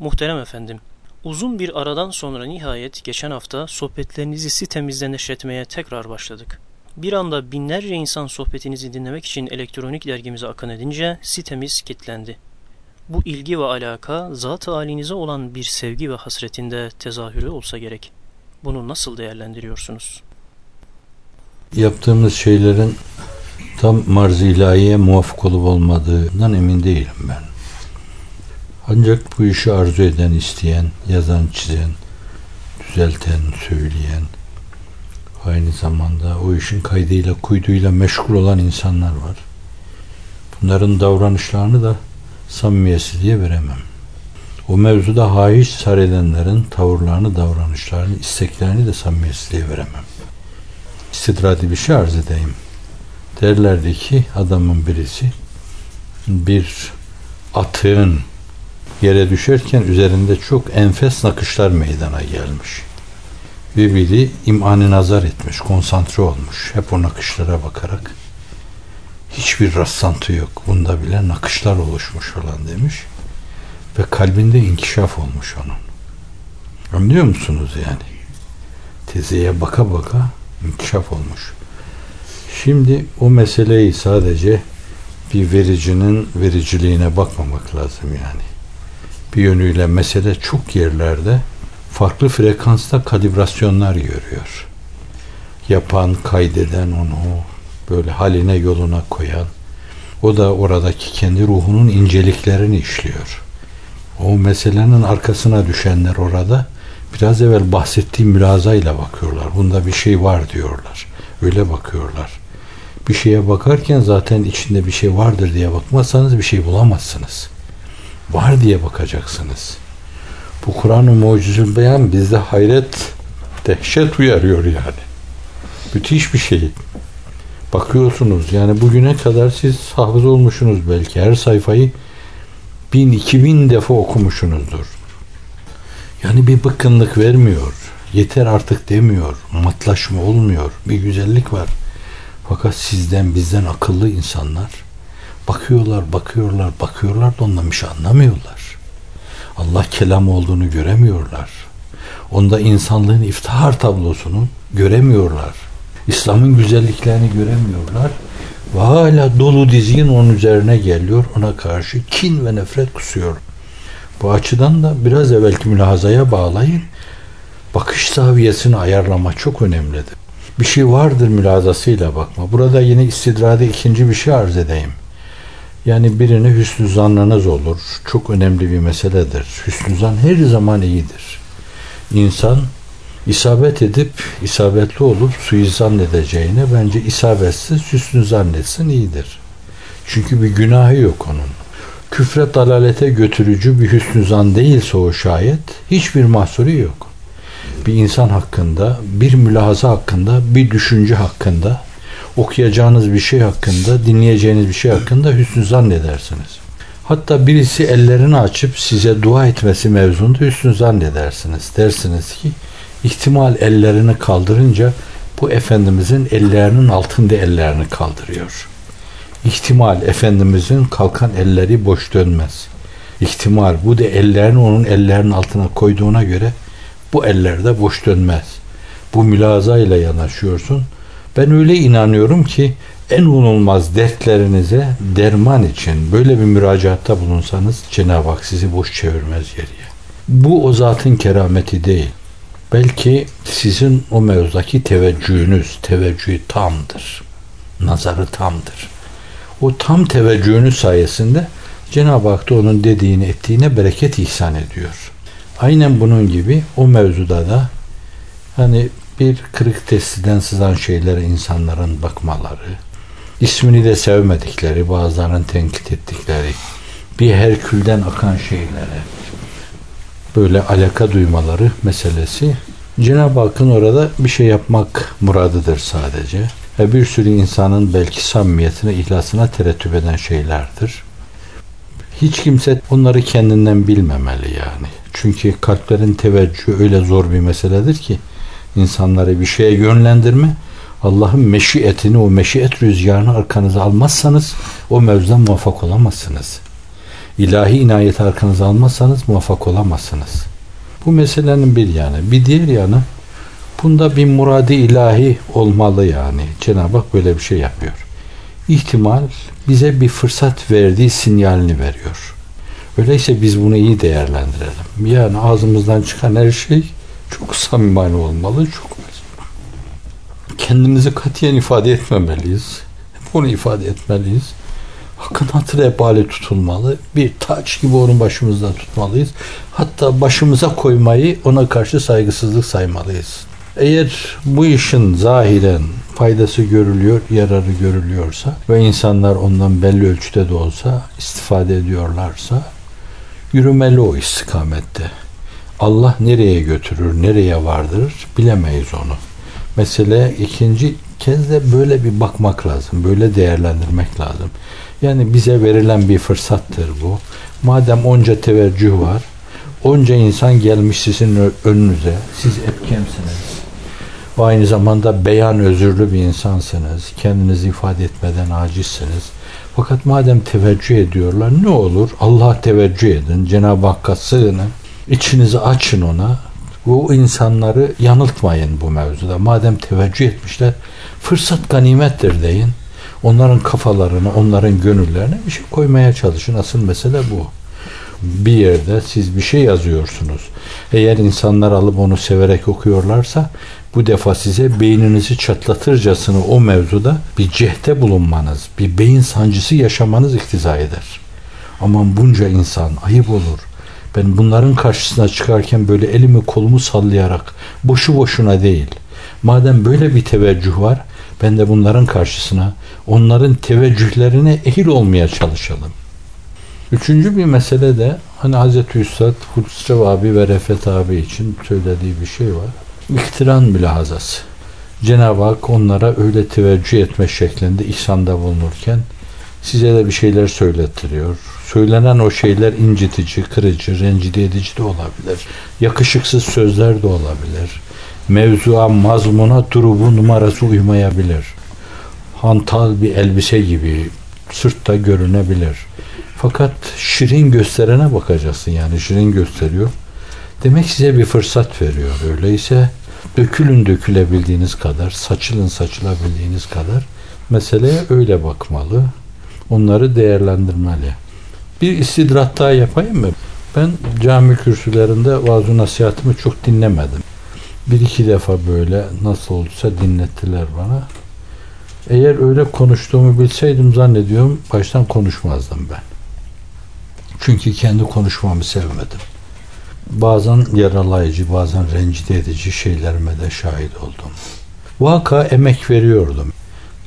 Muhterem efendim, uzun bir aradan sonra nihayet geçen hafta sohbetlerinizi sitemizde neşretmeye tekrar başladık. Bir anda binlerce insan sohbetinizi dinlemek için elektronik dergimize akın edince sitemiz kilitlendi. Bu ilgi ve alaka zat-ı halinize olan bir sevgi ve hasretinde tezahürü olsa gerek. Bunu nasıl değerlendiriyorsunuz? Yaptığımız şeylerin tam marz ilahiye muvafık olup olmadığından emin değilim ben. Ancak bu işi arzu eden, isteyen, yazan, çizen, düzelten, söyleyen, aynı zamanda o işin kaydıyla, kuyduyla meşgul olan insanlar var. Bunların davranışlarını da samimiyetsizliğe veremem. O mevzuda haiç sar edenlerin tavırlarını, davranışlarını, isteklerini de samimiyetsizliğe veremem. İstidradi bir şey arz edeyim. Derlerdi ki adamın birisi bir atığın yere düşerken üzerinde çok enfes nakışlar meydana gelmiş. Ve biri imani nazar etmiş, konsantre olmuş. Hep o nakışlara bakarak hiçbir rastlantı yok. Bunda bile nakışlar oluşmuş falan demiş. Ve kalbinde inkişaf olmuş onun. Anlıyor musunuz yani? Tezeye baka baka inkişaf olmuş. Şimdi o meseleyi sadece bir vericinin vericiliğine bakmamak lazım yani. Bir yönüyle mesele çok yerlerde farklı frekansta kalibrasyonlar görüyor. Yapan, kaydeden onu böyle haline yoluna koyan, o da oradaki kendi ruhunun inceliklerini işliyor. O meselenin arkasına düşenler orada biraz evvel bahsettiğim mülazayla bakıyorlar. Bunda bir şey var diyorlar. Öyle bakıyorlar. Bir şeye bakarken zaten içinde bir şey vardır diye bakmazsanız bir şey bulamazsınız. Var diye bakacaksınız. Bu Kur'an-ı Mucizül Beyan bizde hayret, dehşet uyarıyor yani. Müthiş bir şey. Bakıyorsunuz yani bugüne kadar siz hafız olmuşsunuz belki. Her sayfayı bin, iki bin defa okumuşsunuzdur. Yani bir bıkkınlık vermiyor. Yeter artık demiyor. Matlaşma olmuyor. Bir güzellik var. Fakat sizden bizden akıllı insanlar bakıyorlar, bakıyorlar, bakıyorlar da ondan bir şey anlamıyorlar. Allah kelam olduğunu göremiyorlar. Onda insanlığın iftihar tablosunu göremiyorlar. İslam'ın güzelliklerini göremiyorlar. Ve hala dolu dizgin onun üzerine geliyor. Ona karşı kin ve nefret kusuyor. Bu açıdan da biraz evvelki mülahazaya bağlayın. Bakış zaviyesini ayarlama çok önemlidir. Bir şey vardır mülazasıyla bakma. Burada yine istidrade ikinci bir şey arz edeyim. Yani birine hüsnü zannınız olur. Çok önemli bir meseledir. Hüsnü zan her zaman iyidir. İnsan isabet edip isabetli olup suizan edeceğine bence isabetsiz hüsnü zannetsin iyidir. Çünkü bir günahı yok onun. Küfre dalalete götürücü bir hüsnü zan değilse o şayet hiçbir mahsuru yok. Bir insan hakkında, bir mülahaza hakkında, bir düşünce hakkında, okuyacağınız bir şey hakkında, dinleyeceğiniz bir şey hakkında hüsnü zannedersiniz. Hatta birisi ellerini açıp size dua etmesi mevzunda hüsnü zannedersiniz. Dersiniz ki ihtimal ellerini kaldırınca bu Efendimizin ellerinin altında ellerini kaldırıyor. İhtimal Efendimizin kalkan elleri boş dönmez. İhtimal bu da ellerini onun ellerinin altına koyduğuna göre bu ellerde boş dönmez. Bu mülaza ile yanaşıyorsun. Ben öyle inanıyorum ki en unulmaz dertlerinize derman için böyle bir müracaatta bulunsanız Cenab-ı Hak sizi boş çevirmez geriye. Bu o zatın kerameti değil. Belki sizin o mevzudaki teveccühünüz, teveccühü tamdır. Nazarı tamdır. O tam teveccühünüz sayesinde Cenab-ı Hak da onun dediğini ettiğine bereket ihsan ediyor. Aynen bunun gibi o mevzuda da hani bir kırık testiden sızan şeylere insanların bakmaları, ismini de sevmedikleri, bazılarının tenkit ettikleri, bir Herkül'den akan şeylere böyle alaka duymaları meselesi Cenab-ı Hakk'ın orada bir şey yapmak muradıdır sadece. Ve bir sürü insanın belki samimiyetine, ihlasına terettüp eden şeylerdir. Hiç kimse onları kendinden bilmemeli yani. Çünkü kalplerin teveccühü öyle zor bir meseledir ki insanları bir şeye yönlendirme Allah'ın meşiyetini, o meşiyet rüzgarını arkanıza almazsanız o mevzudan muvaffak olamazsınız. İlahi inayet arkanıza almazsanız muvaffak olamazsınız. Bu meselenin bir yanı. Bir diğer yanı bunda bir muradi ilahi olmalı yani. Cenab-ı Hak böyle bir şey yapıyor. İhtimal bize bir fırsat verdiği sinyalini veriyor. Öyleyse biz bunu iyi değerlendirelim. Yani ağzımızdan çıkan her şey çok samimane olmalı, çok kendimizi katiyen ifade etmemeliyiz. Bunu ifade etmeliyiz. Hakkın hatırı ebali tutulmalı. Bir taç gibi onun başımızda tutmalıyız. Hatta başımıza koymayı ona karşı saygısızlık saymalıyız. Eğer bu işin zahiren faydası görülüyor, yararı görülüyorsa ve insanlar ondan belli ölçüde de olsa istifade ediyorlarsa yürümeli o istikamette. Allah nereye götürür, nereye vardırır bilemeyiz onu. Mesele ikinci kez de böyle bir bakmak lazım, böyle değerlendirmek lazım. Yani bize verilen bir fırsattır bu. Madem onca teveccüh var, onca insan gelmiş sizin önünüze, siz epkemsiniz. Ve aynı zamanda beyan özürlü bir insansınız. Kendinizi ifade etmeden acizsiniz. Fakat madem teveccüh ediyorlar ne olur Allah'a teveccüh edin. Cenab-ı Hakk'a sığının. İçinizi açın ona. Bu insanları yanıltmayın bu mevzuda. Madem teveccüh etmişler fırsat ganimettir deyin. Onların kafalarını, onların gönüllerine bir şey koymaya çalışın. Asıl mesele bu. Bir yerde siz bir şey yazıyorsunuz. Eğer insanlar alıp onu severek okuyorlarsa bu defa size beyninizi çatlatırcasını o mevzuda bir cehde bulunmanız, bir beyin sancısı yaşamanız iktiza eder. Aman bunca insan ayıp olur. Ben bunların karşısına çıkarken böyle elimi kolumu sallayarak boşu boşuna değil. Madem böyle bir teveccüh var ben de bunların karşısına onların teveccühlerine ehil olmaya çalışalım. Üçüncü bir mesele de hani Hazreti Üstad Hulusi abi ve Refet abi için söylediği bir şey var. İktiran mülahazası. Cenab-ı Hak onlara öyle teveccüh etme şeklinde ihsanda bulunurken size de bir şeyler söylettiriyor. Söylenen o şeyler incitici, kırıcı, rencide edici de olabilir. Yakışıksız sözler de olabilir. Mevzua, mazmuna, durubu, numarası uymayabilir. Hantal bir elbise gibi sırtta görünebilir. Fakat şirin gösterene bakacaksın yani şirin gösteriyor. Demek size bir fırsat veriyor. Öyleyse dökülün dökülebildiğiniz kadar, saçılın saçılabildiğiniz kadar meseleye öyle bakmalı. Onları değerlendirmeli. Bir istidrat daha yapayım mı? Ben cami kürsülerinde vaaz nasihatımı çok dinlemedim. Bir iki defa böyle nasıl olduysa dinlettiler bana. Eğer öyle konuştuğumu bilseydim zannediyorum baştan konuşmazdım ben. Çünkü kendi konuşmamı sevmedim. Bazen yaralayıcı, bazen rencide edici şeylerime de şahit oldum. Vaka emek veriyordum.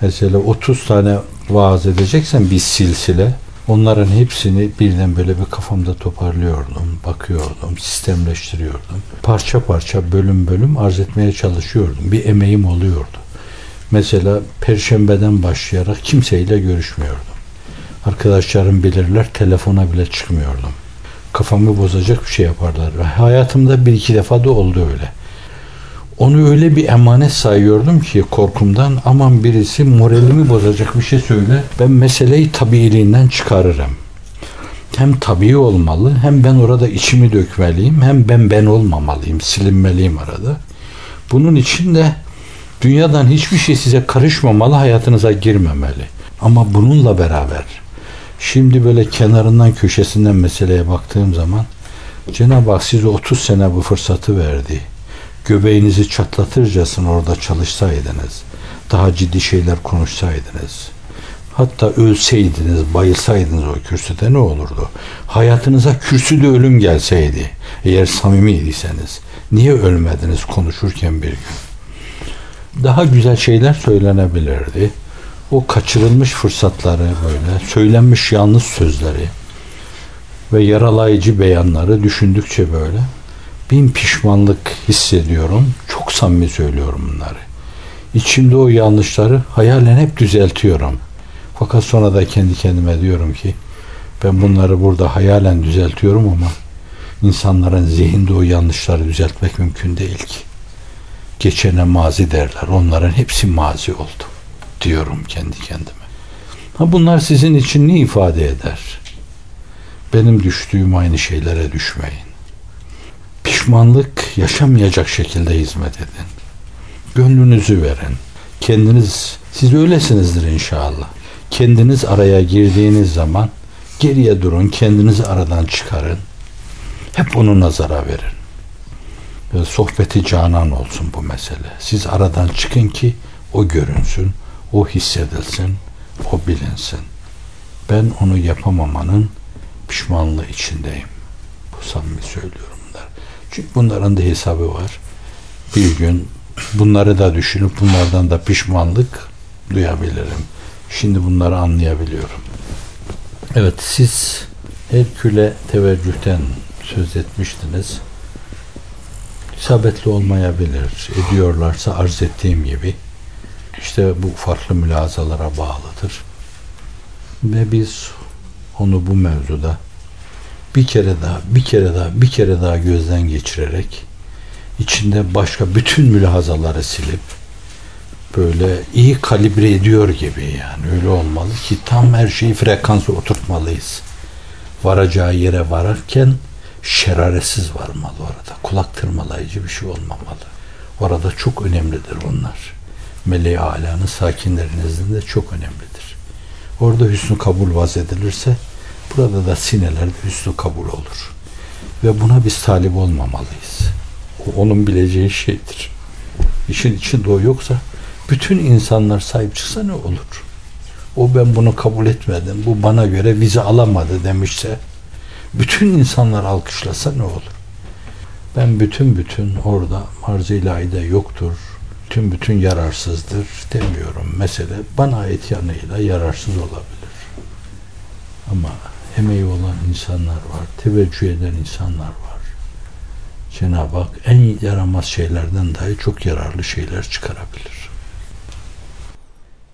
Mesela 30 tane vaaz edeceksen bir silsile onların hepsini birden böyle bir kafamda toparlıyordum, bakıyordum, sistemleştiriyordum. Parça parça, bölüm bölüm arz etmeye çalışıyordum. Bir emeğim oluyordu. Mesela perşembeden başlayarak kimseyle görüşmüyordum. Arkadaşlarım bilirler telefona bile çıkmıyordum. Kafamı bozacak bir şey yaparlar. Hayatımda bir iki defa da oldu öyle. Onu öyle bir emanet sayıyordum ki korkumdan aman birisi moralimi bozacak bir şey söyle. Ben meseleyi tabiiliğinden çıkarırım. Hem tabii olmalı hem ben orada içimi dökmeliyim hem ben ben olmamalıyım silinmeliyim arada. Bunun için de dünyadan hiçbir şey size karışmamalı hayatınıza girmemeli. Ama bununla beraber şimdi böyle kenarından köşesinden meseleye baktığım zaman Cenab-ı Hak size 30 sene bu fırsatı verdi göbeğinizi çatlatırcasına orada çalışsaydınız, daha ciddi şeyler konuşsaydınız, hatta ölseydiniz, bayılsaydınız o kürsüde ne olurdu? Hayatınıza kürsüde ölüm gelseydi, eğer samimiyseniz, niye ölmediniz konuşurken bir gün? Daha güzel şeyler söylenebilirdi. O kaçırılmış fırsatları böyle, söylenmiş yanlış sözleri ve yaralayıcı beyanları düşündükçe böyle bin pişmanlık hissediyorum. Çok samimi söylüyorum bunları. İçimde o yanlışları hayalen hep düzeltiyorum. Fakat sonra da kendi kendime diyorum ki ben bunları burada hayalen düzeltiyorum ama insanların zihinde o yanlışları düzeltmek mümkün değil ki. Geçene mazi derler. Onların hepsi mazi oldu. Diyorum kendi kendime. Ha bunlar sizin için ne ifade eder? benim düştüğüm aynı şeylere düşmeyin. Pişmanlık yaşamayacak şekilde hizmet edin. Gönlünüzü verin. Kendiniz, siz öylesinizdir inşallah. Kendiniz araya girdiğiniz zaman geriye durun, kendinizi aradan çıkarın. Hep onu nazara verin. Ve sohbeti canan olsun bu mesele. Siz aradan çıkın ki o görünsün, o hissedilsin, o bilinsin. Ben onu yapamamanın pişmanlığı içindeyim. Bu samimi söylüyorum. Çünkü bunların da hesabı var. Bir gün bunları da düşünüp bunlardan da pişmanlık duyabilirim. Şimdi bunları anlayabiliyorum. Evet siz Herkül'e teveccühten söz etmiştiniz. İsabetli olmayabilir. Ediyorlarsa arz ettiğim gibi işte bu farklı mülazalara bağlıdır. Ve biz onu bu mevzuda bir kere daha, bir kere daha, bir kere daha gözden geçirerek içinde başka bütün mülahazaları silip böyle iyi kalibre ediyor gibi yani öyle olmalı ki tam her şeyi frekansa oturtmalıyız. Varacağı yere vararken şeraretsiz varmalı orada. Kulak tırmalayıcı bir şey olmamalı. Orada çok önemlidir bunlar. Meleği alanın sakinlerinizin de çok önemlidir. Orada hüsnü kabul vaz edilirse burada da sinelerde hüsnü kabul olur. Ve buna biz talip olmamalıyız. O onun bileceği şeydir. İşin içinde o yoksa bütün insanlar sahip çıksa ne olur? O ben bunu kabul etmedim, bu bana göre vize alamadı demişse bütün insanlar alkışlasa ne olur? Ben bütün bütün orada arz ilahide yoktur, bütün bütün yararsızdır demiyorum. Mesele bana ait yanıyla yararsız olabilir. Ama emeği olan insanlar var, teveccüh eden insanlar var. Cenab-ı Hak en yaramaz şeylerden dahi çok yararlı şeyler çıkarabilir.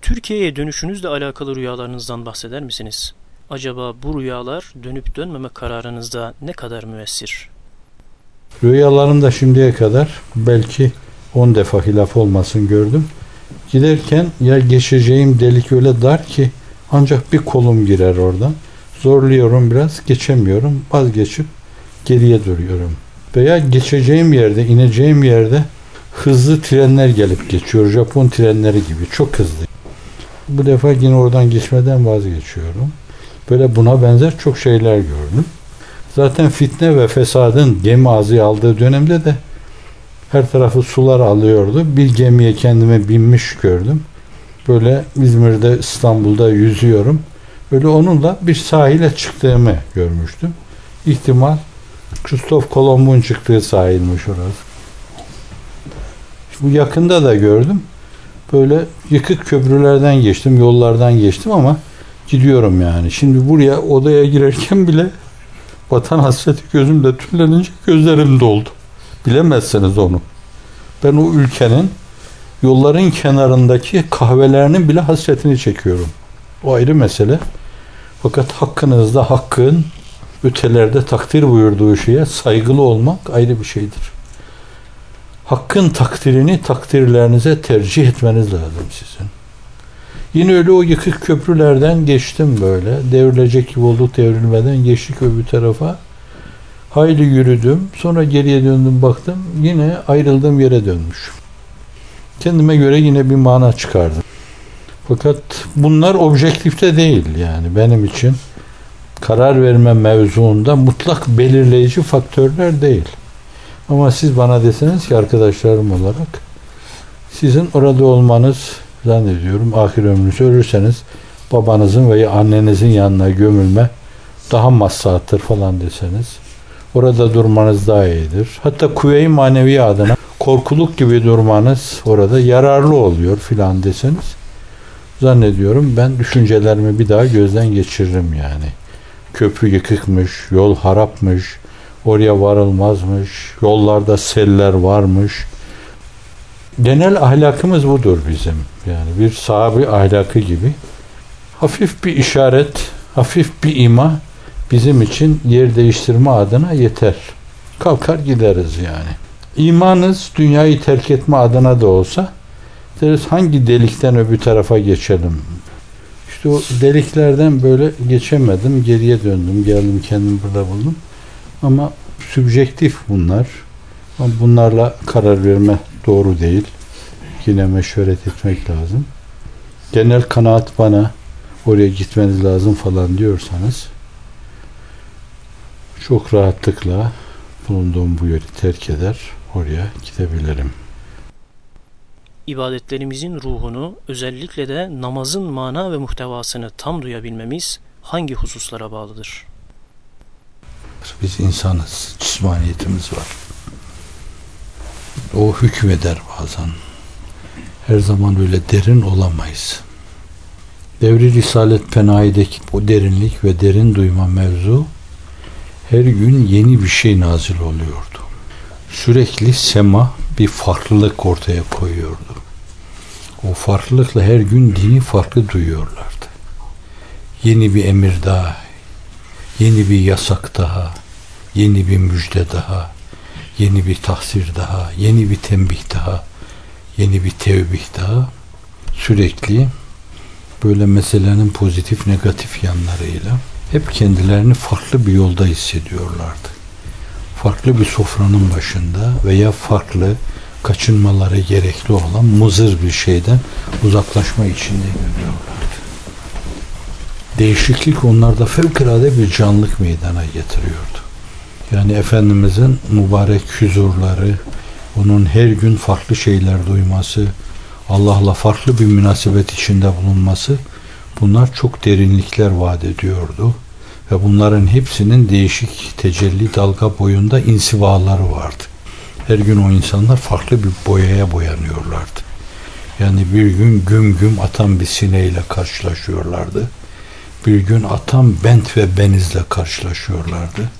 Türkiye'ye dönüşünüzle alakalı rüyalarınızdan bahseder misiniz? Acaba bu rüyalar dönüp dönmeme kararınızda ne kadar müessir? Rüyalarımda şimdiye kadar belki 10 defa hilaf olmasın gördüm. Giderken ya geçeceğim delik öyle dar ki ancak bir kolum girer oradan. Zorluyorum biraz, geçemiyorum. Vazgeçip geriye duruyorum. Veya geçeceğim yerde, ineceğim yerde hızlı trenler gelip geçiyor. Japon trenleri gibi. Çok hızlı. Bu defa yine oradan geçmeden vazgeçiyorum. Böyle buna benzer çok şeyler gördüm. Zaten fitne ve fesadın gemi ağzı aldığı dönemde de her tarafı sular alıyordu. Bir gemiye kendime binmiş gördüm. Böyle İzmir'de, İstanbul'da yüzüyorum. Böyle onunla bir sahile çıktığımı görmüştüm. İhtimal Christoph Kolomb'un çıktığı sahilmiş orası. Bu yakında da gördüm. Böyle yıkık köprülerden geçtim, yollardan geçtim ama gidiyorum yani. Şimdi buraya odaya girerken bile vatan hasreti gözümde tüllenince gözlerim doldu. Bilemezsiniz onu. Ben o ülkenin yolların kenarındaki kahvelerinin bile hasretini çekiyorum. O ayrı mesele. Fakat hakkınızda hakkın ötelerde takdir buyurduğu şeye saygılı olmak ayrı bir şeydir. Hakkın takdirini takdirlerinize tercih etmeniz lazım sizin. Yine öyle o yıkık köprülerden geçtim böyle. Devrilecek gibi olduk devrilmeden geçtik öbür tarafa. Hayli yürüdüm. Sonra geriye döndüm baktım. Yine ayrıldığım yere dönmüş. Kendime göre yine bir mana çıkardım. Fakat bunlar objektifte değil yani benim için karar verme mevzuunda mutlak belirleyici faktörler değil. Ama siz bana deseniz ki arkadaşlarım olarak sizin orada olmanız zannediyorum ahir ömrünüzü ölürseniz babanızın veya annenizin yanına gömülme daha maslahattır falan deseniz orada durmanız daha iyidir. Hatta kuvve-i manevi adına korkuluk gibi durmanız orada yararlı oluyor filan deseniz zannediyorum ben düşüncelerimi bir daha gözden geçiririm yani. Köprü yıkıkmış, yol harapmış, oraya varılmazmış, yollarda seller varmış. Genel ahlakımız budur bizim. Yani bir sahabi ahlakı gibi. Hafif bir işaret, hafif bir ima bizim için yer değiştirme adına yeter. Kalkar gideriz yani. İmanız dünyayı terk etme adına da olsa deriz hangi delikten öbür tarafa geçelim. İşte o deliklerden böyle geçemedim. Geriye döndüm. Geldim kendim burada buldum. Ama sübjektif bunlar. Bunlarla karar verme doğru değil. Yine meşveret etmek lazım. Genel kanaat bana oraya gitmeniz lazım falan diyorsanız çok rahatlıkla bulunduğum bu yeri terk eder, oraya gidebilirim. İbadetlerimizin ruhunu, özellikle de namazın mana ve muhtevasını tam duyabilmemiz hangi hususlara bağlıdır? Biz insanız, cismaniyetimiz var. O hükmeder bazen. Her zaman öyle derin olamayız. Devri Risalet Penahi'deki o derinlik ve derin duyma mevzu her gün yeni bir şey nazil oluyordu. Sürekli sema bir farklılık ortaya koyuyordu. O farklılıkla her gün dini farklı duyuyorlardı. Yeni bir emir daha, yeni bir yasak daha, yeni bir müjde daha, yeni bir tahsir daha, yeni bir tembih daha, yeni bir tevbih daha sürekli böyle meselenin pozitif negatif yanlarıyla hep kendilerini farklı bir yolda hissediyorlardı. Farklı bir sofranın başında veya farklı kaçınmaları gerekli olan muzır bir şeyden uzaklaşma içinde görüyorlardı. Değişiklik onlarda fevkalade bir canlılık meydana getiriyordu. Yani Efendimizin mübarek huzurları, onun her gün farklı şeyler duyması, Allah'la farklı bir münasebet içinde bulunması bunlar çok derinlikler vaat ediyordu. Ve bunların hepsinin değişik tecelli dalga boyunda insivaları vardı. Her gün o insanlar farklı bir boyaya boyanıyorlardı. Yani bir gün güm güm atan bir sineyle karşılaşıyorlardı. Bir gün atan bent ve benizle karşılaşıyorlardı.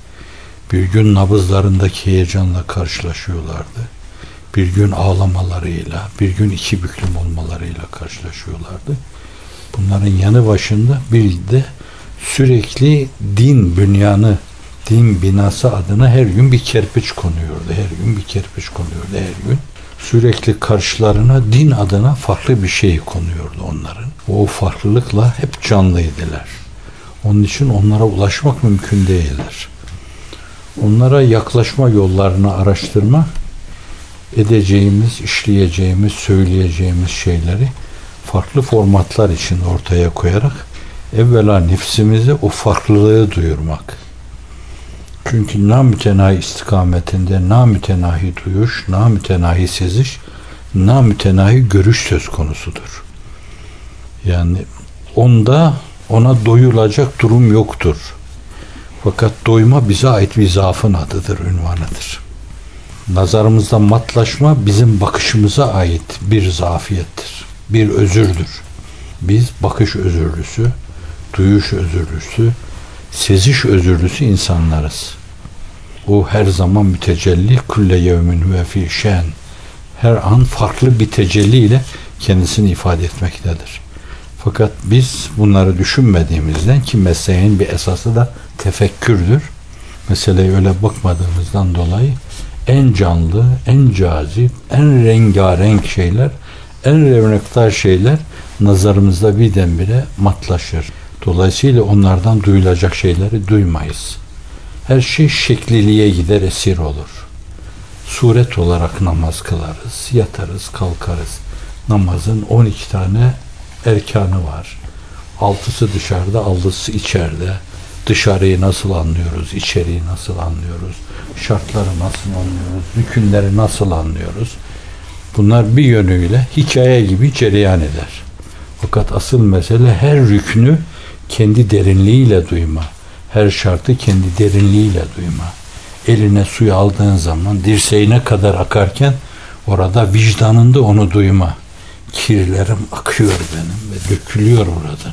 Bir gün nabızlarındaki heyecanla karşılaşıyorlardı bir gün ağlamalarıyla, bir gün iki büklüm olmalarıyla karşılaşıyorlardı. Bunların yanı başında bir de sürekli din bünyanı, din binası adına her gün bir kerpiç konuyordu. Her gün bir kerpiç konuyordu her gün. Sürekli karşılarına din adına farklı bir şey konuyordu onların. O farklılıkla hep canlıydılar. Onun için onlara ulaşmak mümkün değildir. Onlara yaklaşma yollarını araştırmak edeceğimiz, işleyeceğimiz, söyleyeceğimiz şeyleri farklı formatlar için ortaya koyarak evvela nefsimize o farklılığı duyurmak. Çünkü namütenahi istikametinde namütenahi duyuş, namütenahi seziş, namütenahi görüş söz konusudur. Yani onda ona doyulacak durum yoktur. Fakat doyma bize ait bir zaafın adıdır, ünvanıdır nazarımızda matlaşma bizim bakışımıza ait bir zafiyettir. Bir özürdür. Biz bakış özürlüsü, duyuş özürlüsü, seziş özürlüsü insanlarız. O her zaman mütecelli kulle yevmin ve fi şen. Her an farklı bir tecelliyle kendisini ifade etmektedir. Fakat biz bunları düşünmediğimizden ki mesleğin bir esası da tefekkürdür. Meseleye öyle bakmadığımızdan dolayı en canlı, en cazip, en rengarenk şeyler, en revnektar şeyler nazarımızda birdenbire matlaşır. Dolayısıyla onlardan duyulacak şeyleri duymayız. Her şey şekliliğe gider esir olur. Suret olarak namaz kılarız, yatarız, kalkarız. Namazın 12 tane erkanı var. Altısı dışarıda, altısı içeride. Dışarıyı nasıl anlıyoruz, içeriği nasıl anlıyoruz, şartları nasıl anlıyoruz, hükümleri nasıl anlıyoruz. Bunlar bir yönüyle hikaye gibi cereyan eder. Fakat asıl mesele her rüknü kendi derinliğiyle duyma. Her şartı kendi derinliğiyle duyma. Eline suyu aldığın zaman dirseğine kadar akarken orada vicdanında onu duyma. Kirlerim akıyor benim ve dökülüyor oradan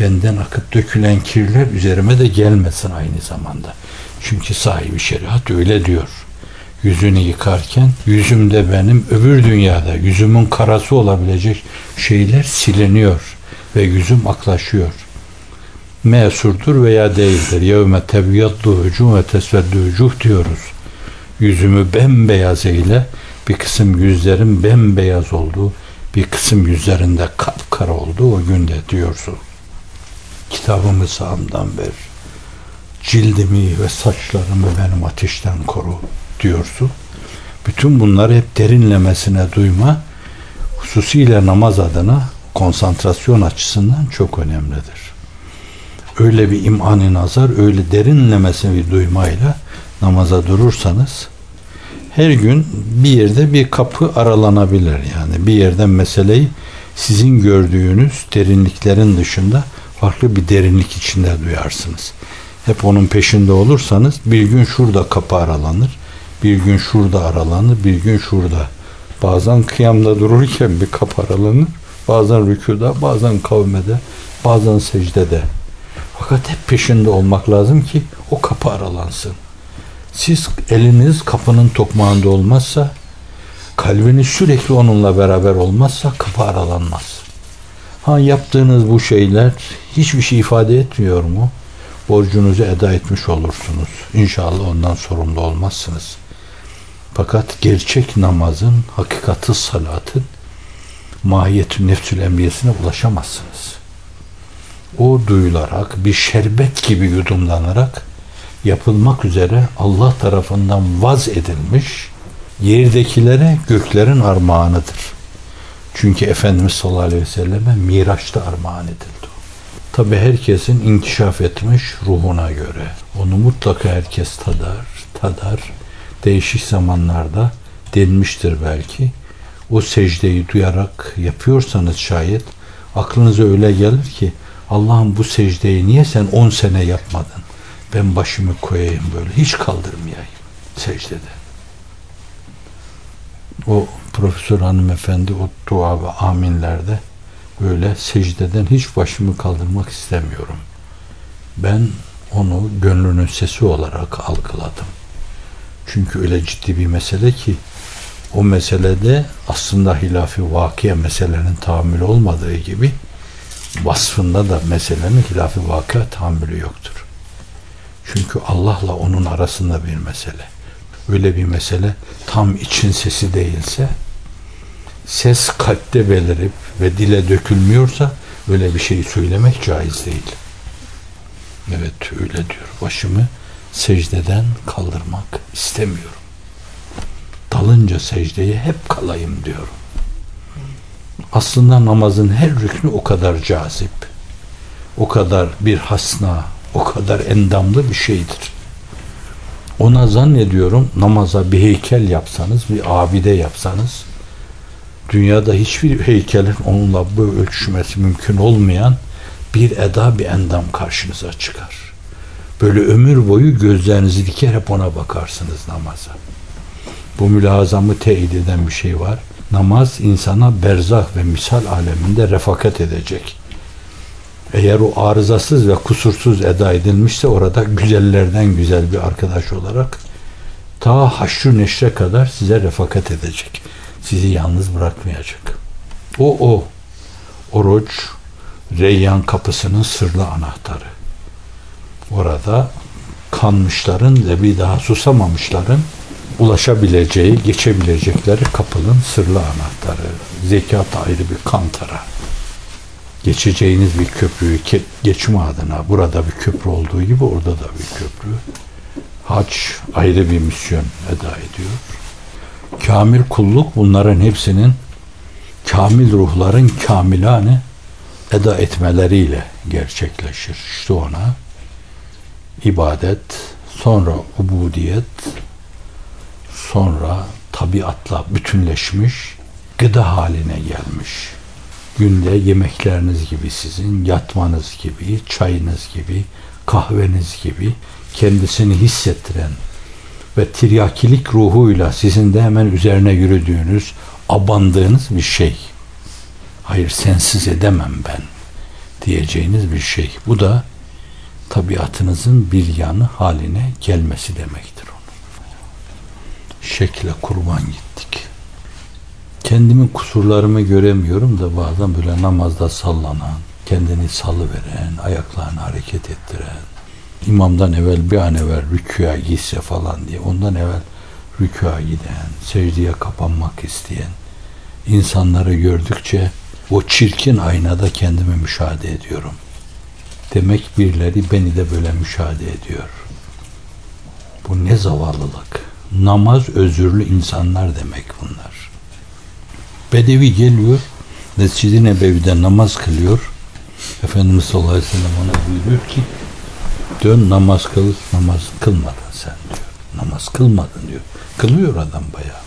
benden akıp dökülen kirler üzerime de gelmesin aynı zamanda. Çünkü sahibi şeriat öyle diyor. Yüzünü yıkarken yüzümde benim öbür dünyada yüzümün karası olabilecek şeyler siliniyor ve yüzüm aklaşıyor. Mesurdur veya değildir. Yevme tebyaddu hücum ve tesveddu hücuh diyoruz. Yüzümü bembeyaz eyle, bir kısım yüzlerin bembeyaz olduğu, bir kısım yüzlerinde kapkara olduğu o günde diyorsun. kitabımı sağımdan ver. Cildimi ve saçlarımı benim ateşten koru diyorsun. Bütün bunları hep derinlemesine duyma, hususiyle namaz adına konsantrasyon açısından çok önemlidir. Öyle bir imanı nazar, öyle derinlemesine bir duymayla namaza durursanız her gün bir yerde bir kapı aralanabilir. Yani bir yerden meseleyi sizin gördüğünüz derinliklerin dışında farklı bir derinlik içinde duyarsınız. Hep onun peşinde olursanız bir gün şurada kapı aralanır, bir gün şurada aralanır, bir gün şurada. Bazen kıyamda dururken bir kapı aralanır, bazen rükuda, bazen kavmede, bazen secdede. Fakat hep peşinde olmak lazım ki o kapı aralansın. Siz eliniz kapının tokmağında olmazsa, kalbiniz sürekli onunla beraber olmazsa kapı aralanmaz. Ha yaptığınız bu şeyler hiçbir şey ifade etmiyor mu? Borcunuzu eda etmiş olursunuz. İnşallah ondan sorumlu olmazsınız. Fakat gerçek namazın, hakikati salatın mahiyetü nefsül emriyesine ulaşamazsınız. O duyularak, bir şerbet gibi yudumlanarak yapılmak üzere Allah tarafından vaz edilmiş yerdekilere göklerin armağanıdır. Çünkü Efendimiz sallallahu aleyhi ve selleme Miraç'ta armağan edildi. Tabi herkesin inkişaf etmiş ruhuna göre. Onu mutlaka herkes tadar, tadar. Değişik zamanlarda denmiştir belki. O secdeyi duyarak yapıyorsanız şayet aklınıza öyle gelir ki Allah'ım bu secdeyi niye sen 10 sene yapmadın? Ben başımı koyayım böyle hiç kaldırmayayım secdede. O profesör hanımefendi o dua ve aminlerde böyle secdeden hiç başımı kaldırmak istemiyorum. Ben onu gönlünün sesi olarak algıladım. Çünkü öyle ciddi bir mesele ki o meselede aslında hilafi vakia meselenin tahammülü olmadığı gibi vasfında da meselenin hilafi vakia tahammülü yoktur. Çünkü Allah'la onun arasında bir mesele. Öyle bir mesele tam için sesi değilse ses kalpte belirip ve dile dökülmüyorsa öyle bir şeyi söylemek caiz değil. Evet öyle diyor. Başımı secdeden kaldırmak istemiyorum. Dalınca secdeye hep kalayım diyorum. Aslında namazın her rüknü o kadar cazip. O kadar bir hasna, o kadar endamlı bir şeydir. Ona zannediyorum namaza bir heykel yapsanız, bir abide yapsanız dünyada hiçbir heykelin onunla bu ölçüşmesi mümkün olmayan bir eda bir endam karşınıza çıkar. Böyle ömür boyu gözlerinizi diker hep ona bakarsınız namaza. Bu mülazamı teyit eden bir şey var. Namaz insana berzah ve misal aleminde refakat edecek. Eğer o arızasız ve kusursuz eda edilmişse orada güzellerden güzel bir arkadaş olarak ta haşru neşre kadar size refakat edecek. Sizi yalnız bırakmayacak. O o. Oruç Reyyan kapısının sırlı anahtarı. Orada kanmışların ve bir daha susamamışların ulaşabileceği, geçebilecekleri kapının sırlı anahtarı. Zekat ayrı bir kantara. Geçeceğiniz bir köprüyü geçme adına burada bir köprü olduğu gibi orada da bir köprü. Hac ayrı bir misyon eda ediyor. Kamil kulluk bunların hepsinin kamil ruhların kamilane eda etmeleriyle gerçekleşir. İşte ona ibadet, sonra ubudiyet, sonra tabiatla bütünleşmiş, gıda haline gelmiş. Günde yemekleriniz gibi sizin, yatmanız gibi, çayınız gibi, kahveniz gibi kendisini hissettiren ve tiryakilik ruhuyla sizin de hemen üzerine yürüdüğünüz, abandığınız bir şey. Hayır sensiz edemem ben diyeceğiniz bir şey. Bu da tabiatınızın bir yanı haline gelmesi demektir. Şekle kurban gittik. Kendimin kusurlarımı göremiyorum da bazen böyle namazda sallanan, kendini salıveren, ayaklarını hareket ettiren, imamdan evvel bir an evvel rükûya gitse falan diye ondan evvel rükûya giden, secdeye kapanmak isteyen insanları gördükçe o çirkin aynada kendimi müşahede ediyorum Demek birileri beni de böyle müşahede ediyor. Bu ne zavallılık. Namaz özürlü insanlar demek bunlar. Bedevi geliyor, Mescid-i Nebevi'de namaz kılıyor. Efendimiz sallallahu aleyhi ve sellem ona buyuruyor ki dön namaz kıl, namaz kılmadın sen diyor. Namaz kılmadın diyor. Kılıyor adam bayağı.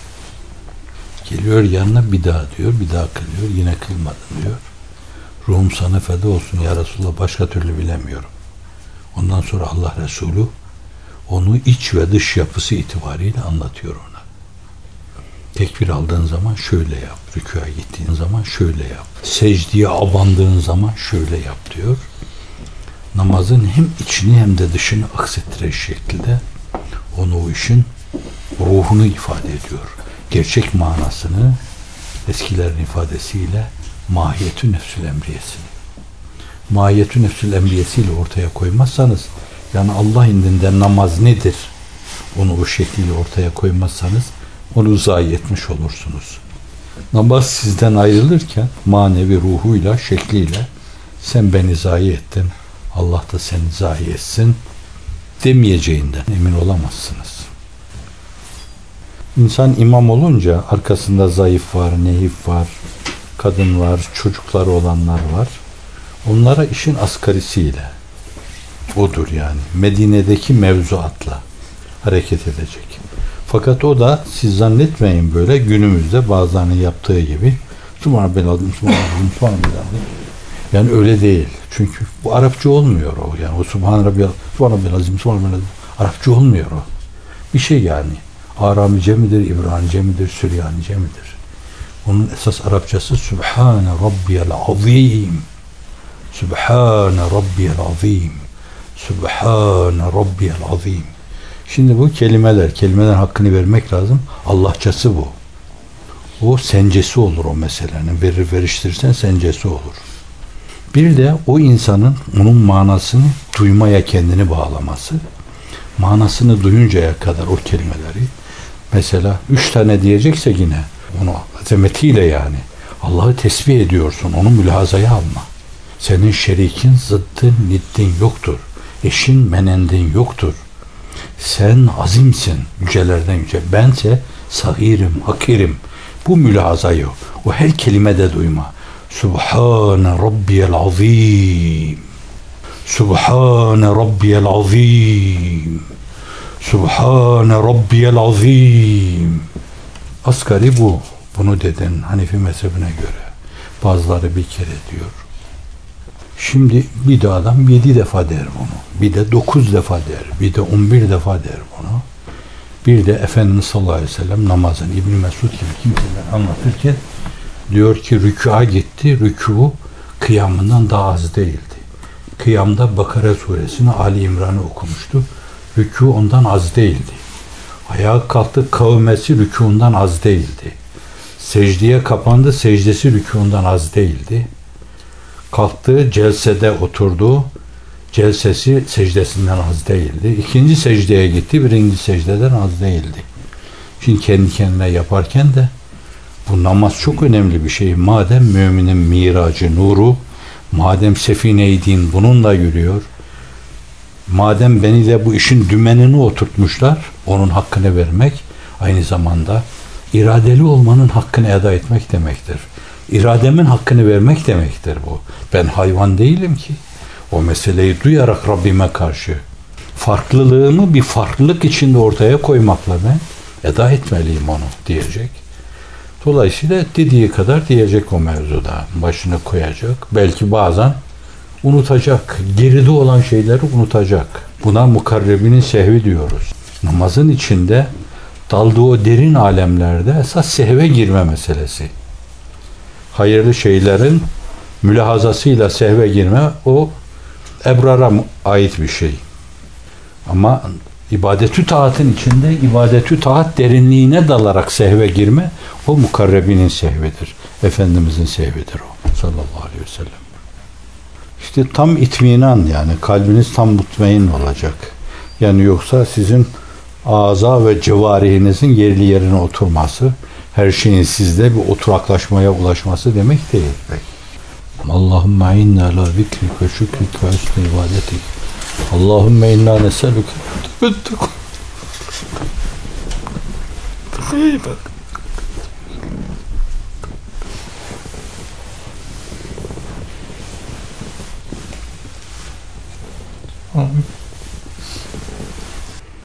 Geliyor yanına bir daha diyor, bir daha kılıyor, yine kılmadın diyor. Ruhum sana feda olsun ya Resulallah başka türlü bilemiyorum. Ondan sonra Allah Resulü onu iç ve dış yapısı itibariyle anlatıyor ona. Tekbir aldığın zaman şöyle yap. Rükûa gittiğin zaman şöyle yap. Secdeye abandığın zaman şöyle yap diyor. Namazın hem içini hem de dışını aksettirecek şekilde onu o işin ruhunu ifade ediyor. Gerçek manasını eskilerin ifadesiyle mahiyetü nefsül emriyesini. Mahiyetü nefsül emriyesiyle ortaya koymazsanız yani Allah indinde namaz nedir? Onu o şekliyle ortaya koymazsanız onu zayi etmiş olursunuz. Namaz sizden ayrılırken manevi ruhuyla, şekliyle sen beni zayi ettin, Allah da seni zayi etsin demeyeceğinden emin olamazsınız. İnsan imam olunca arkasında zayıf var, nehif var, kadın var, çocukları olanlar var. Onlara işin asgarisiyle odur yani. Medine'deki mevzuatla hareket edecek. Fakat o da siz zannetmeyin böyle günümüzde bazılarının yaptığı gibi Subhane beladım, subhane beladım, subhane beladım. Yani öyle değil. Çünkü bu Arapça olmuyor o. Yani o Subhane Rabbiyal, Subhane beladım, subhane beladım. Arapça olmuyor o. Bir şey yani. Aramice midir, İbranice midir, Süryanice midir? Onun esas Arapçası Subhane Rabbiyal Azim. Subhane Rabbiyal Azim. Subhane Rabbiyal Azim. Şimdi bu kelimeler, kelimeden hakkını vermek lazım. Allahçası bu. O sencesi olur o meselenin. Verir veriştirirsen sencesi olur. Bir de o insanın onun manasını duymaya kendini bağlaması. Manasını duyuncaya kadar o kelimeleri mesela üç tane diyecekse yine onu azametiyle yani Allah'ı tesbih ediyorsun. Onu mülazaya alma. Senin şerikin, zıttın, niddin yoktur. Eşin, menendin yoktur. Sen azimsin, yücelerden yüce. Bense sahirim, hakirim. Bu mülazayı, o her kelimede duyma. Subhane Rabbiyel Azim. Subhane Rabbiyel Azim. Subhane Rabbiyel Azim. Asgari bu. Bunu dedin Hanefi mezhebine göre. Bazıları bir kere diyor. Şimdi bir de adam yedi defa der bunu. Bir de dokuz defa der. Bir de on bir defa der bunu. Bir de Efendimiz sallallahu aleyhi ve sellem namazın İbn Mesud gibi kimseler anlatırken diyor ki rükûa gitti. Rükû kıyamından daha az değildi. Kıyamda Bakara suresini Ali İmran'ı okumuştu. Rükû ondan az değildi. Ayağa kalktı kavmesi rükûndan az değildi. Secdeye kapandı secdesi rükûndan az değildi kalktı, celsede oturdu. Celsesi secdesinden az değildi. İkinci secdeye gitti, birinci secdeden az değildi. Şimdi kendi kendine yaparken de bu namaz çok önemli bir şey. Madem müminin miracı, nuru, madem sefine-i din bununla yürüyor, madem beni de bu işin dümenini oturtmuşlar, onun hakkını vermek aynı zamanda iradeli olmanın hakkını eda etmek demektir. İrademin hakkını vermek demektir bu. Ben hayvan değilim ki. O meseleyi duyarak Rabbime karşı farklılığımı bir farklılık içinde ortaya koymakla ben eda etmeliyim onu diyecek. Dolayısıyla dediği kadar diyecek o mevzuda. Başını koyacak. Belki bazen unutacak. Geride olan şeyleri unutacak. Buna mukarrebinin sehvi diyoruz. Namazın içinde daldığı o derin alemlerde esas sehve girme meselesi hayırlı şeylerin mülahazasıyla sehve girme o ebrara ait bir şey. Ama ibadetü taatın içinde ibadetü taat derinliğine dalarak sehve girme o mukarrebinin sehvedir. Efendimizin sehvedir o sallallahu aleyhi ve sellem. İşte tam itminan yani kalbiniz tam mutmain olacak. Yani yoksa sizin ağza ve cevarihinizin yerli yerine oturması, her şeyin sizde bir oturaklaşmaya ulaşması demek değil. yapalım. Allahümme inna ala zikrik ve şükrik ve husni ibadetik. Allahümme inna neselüke tebettük. İyi bak. Amin.